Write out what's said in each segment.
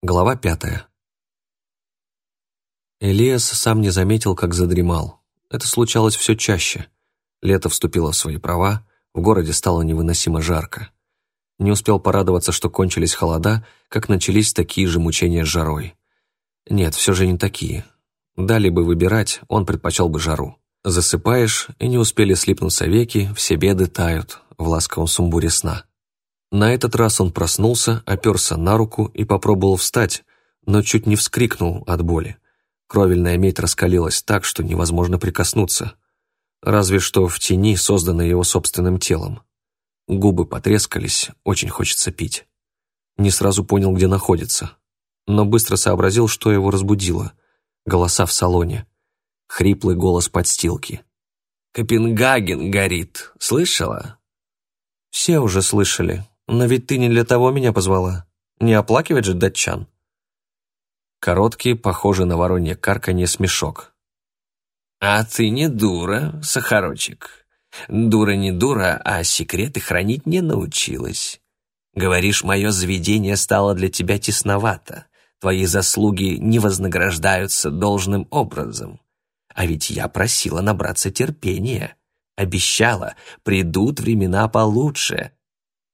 Глава пятая. Элиас сам не заметил, как задремал. Это случалось все чаще. Лето вступило в свои права, в городе стало невыносимо жарко. Не успел порадоваться, что кончились холода, как начались такие же мучения с жарой. Нет, все же не такие. Дали бы выбирать, он предпочел бы жару. Засыпаешь, и не успели слипнуться веки, все беды тают в ласковом сумбуре сна. На этот раз он проснулся, оперся на руку и попробовал встать, но чуть не вскрикнул от боли. Кровельная медь раскалилась так, что невозможно прикоснуться. Разве что в тени, созданной его собственным телом. Губы потрескались, очень хочется пить. Не сразу понял, где находится. Но быстро сообразил, что его разбудило. Голоса в салоне. Хриплый голос подстилки. «Копенгаген горит, слышала?» «Все уже слышали», но ведь ты не для того меня позвала. Не оплакивать же датчан. Короткий, похожий на воронье карканье смешок. «А ты не дура, Сахарочек. Дура не дура, а секреты хранить не научилась. Говоришь, мое заведение стало для тебя тесновато. Твои заслуги не вознаграждаются должным образом. А ведь я просила набраться терпения. Обещала, придут времена получше,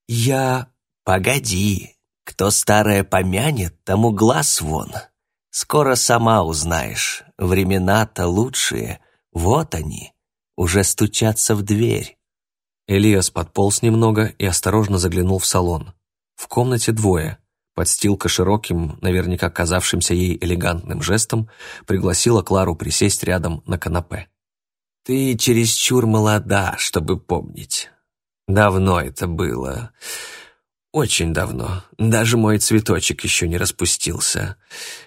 «Я... Погоди, кто старое помянет, тому глаз вон. Скоро сама узнаешь, времена-то лучшие, вот они, уже стучатся в дверь». Элиас подполз немного и осторожно заглянул в салон. В комнате двое. Подстилка широким, наверняка казавшимся ей элегантным жестом, пригласила Клару присесть рядом на канапе. «Ты чересчур молода, чтобы помнить. Давно это было. Очень давно. Даже мой цветочек еще не распустился.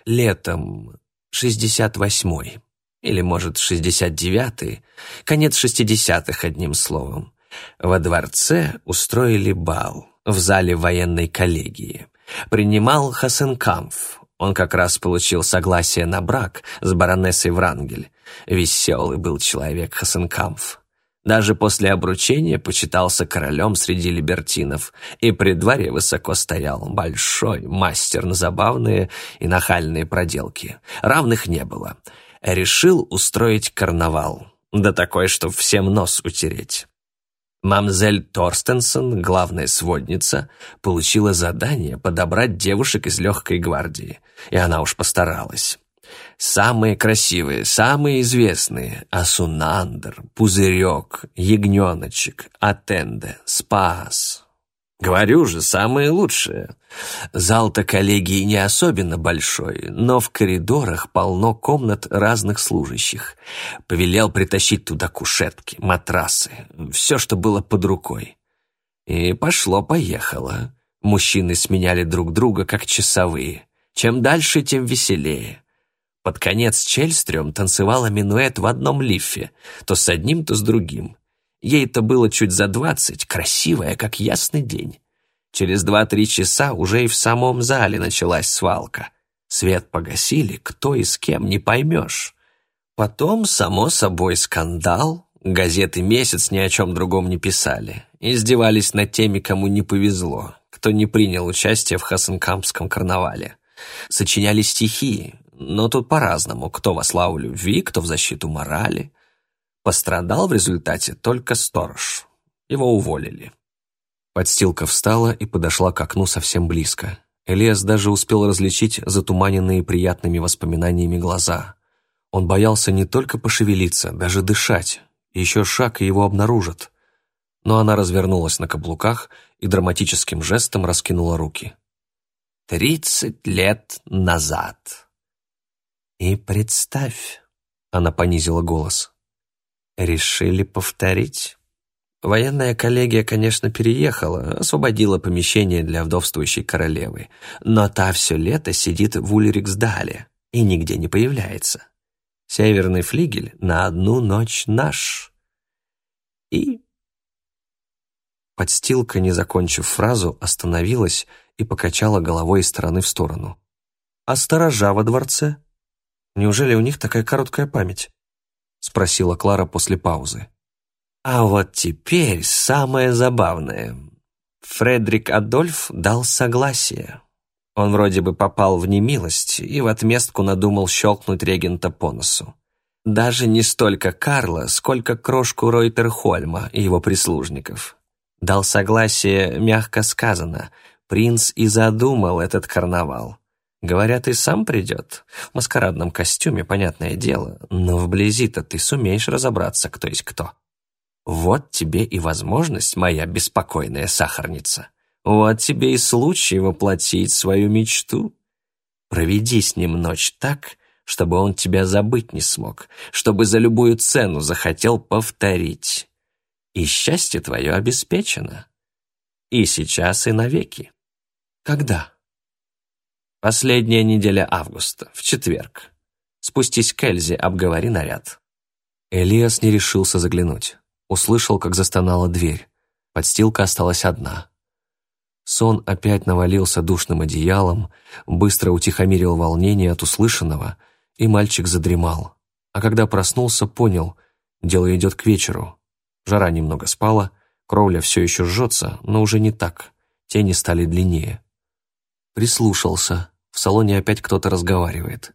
Летом шестьдесят восьмой. Или, может, шестьдесят девятый. Конец шестидесятых, одним словом. Во дворце устроили бал в зале военной коллегии. Принимал Хасенкамф. Он как раз получил согласие на брак с баронессой Врангель. Веселый был человек Хасенкамф. Даже после обручения почитался королем среди либертинов и при дворе высоко стоял, большой мастер на забавные и нахальные проделки. Равных не было. Решил устроить карнавал, да такой, чтоб всем нос утереть. Мамзель Торстенсон, главная сводница, получила задание подобрать девушек из легкой гвардии, и она уж постаралась. Самые красивые, самые известные – Асунандр, Пузырек, Ягненочек, Атенде, Спас. Говорю же, самые лучшие. Зал-то коллегии не особенно большой, но в коридорах полно комнат разных служащих. Повелел притащить туда кушетки, матрасы, все, что было под рукой. И пошло-поехало. Мужчины сменяли друг друга, как часовые. Чем дальше, тем веселее. Под конец Чельстрём танцевала минуэт в одном лифе, то с одним, то с другим. Ей-то было чуть за двадцать, красивая, как ясный день. Через два-три часа уже и в самом зале началась свалка. Свет погасили, кто и с кем, не поймешь. Потом, само собой, скандал. Газеты месяц ни о чем другом не писали. Издевались над теми, кому не повезло, кто не принял участие в Хасенкампском карнавале. Сочиняли стихи, но тут по-разному, кто во славу любви, кто в защиту морали. Пострадал в результате только сторож. Его уволили. Подстилка встала и подошла к окну совсем близко. Элиас даже успел различить затуманенные приятными воспоминаниями глаза. Он боялся не только пошевелиться, даже дышать. Еще шаг, и его обнаружат. Но она развернулась на каблуках и драматическим жестом раскинула руки. «Тридцать лет назад», и представь, она понизила голос. Решили повторить? Военная коллегия, конечно, переехала, освободила помещение для вдовствующей королевы, но та все лето сидит в Ульриксдале и нигде не появляется. Северный флигель на одну ночь наш. И... Подстилка, не закончив фразу, остановилась и покачала головой из стороны в сторону. «А сторожа во дворце?» Неужели у них такая короткая память?» — спросила Клара после паузы. «А вот теперь самое забавное. Фредерик Адольф дал согласие. Он вроде бы попал в немилость и в отместку надумал щелкнуть регента по носу. Даже не столько Карла, сколько крошку Ройтерхольма и его прислужников. Дал согласие, мягко сказано, принц и задумал этот карнавал. Говорят, и сам придет. В маскарадном костюме, понятное дело, но вблизи-то ты сумеешь разобраться, кто есть кто. Вот тебе и возможность, моя беспокойная сахарница. Вот тебе и случай воплотить свою мечту. Проведи с ним ночь так, чтобы он тебя забыть не смог, чтобы за любую цену захотел повторить. И счастье твое обеспечено. И сейчас, и навеки. Когда? Последняя неделя августа, в четверг. Спустись к Эльзе, обговори наряд. Элиас не решился заглянуть. Услышал, как застонала дверь. Подстилка осталась одна. Сон опять навалился душным одеялом, быстро утихомирил волнение от услышанного и мальчик задремал. А когда проснулся, понял, дело идет к вечеру. Жара немного спала, кровля все еще жжется, но уже не так, тени стали длиннее. Прислушался, в салоне опять кто-то разговаривает.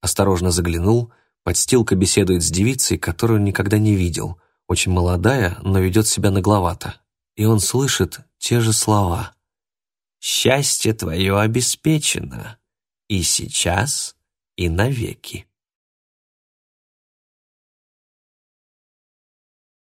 Осторожно заглянул, подстилка беседует с девицей, которую никогда не видел, очень молодая, но ведет себя нагловато. И он слышит те же слова. «Счастье твое обеспечено, и сейчас, и навеки.